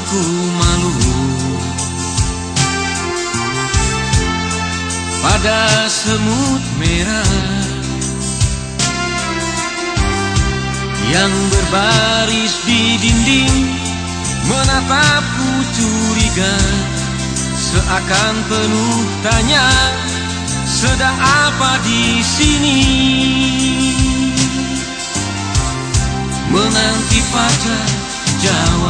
aku malu. Pada semut merah yang berbaris di dinding menatapku curiga? Seakan penuh tanya sedang apa di sini? Menanti pacar jawabku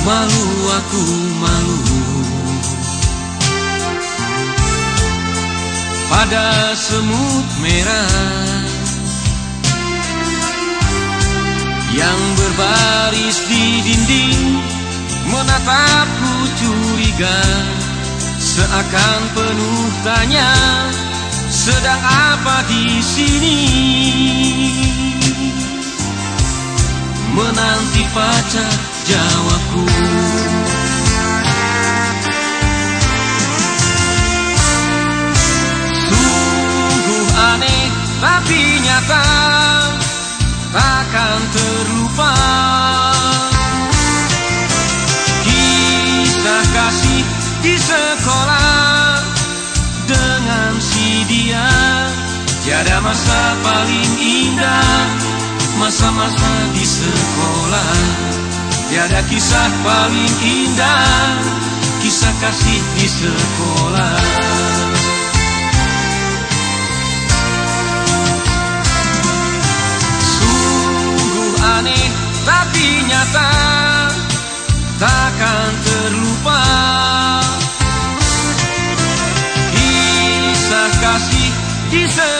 Malu aku malu. Pada semut merah Yang berbaris di dinding Menatapku curiga. Seakan penuh tanya Sedang apa di sini Menanti pacar jawabku. Sungguh aneh tapi nyata Takkan terlupa. Kisah kasih di sekolah Dengan si dia Tiada masa paling indah Masa-masa di sekolah. Tiada kisah paling indah Kisah kasih di sekolah. Sungguh aneh tapi nyata Takkan terlupa. Kisah kasih di sekolah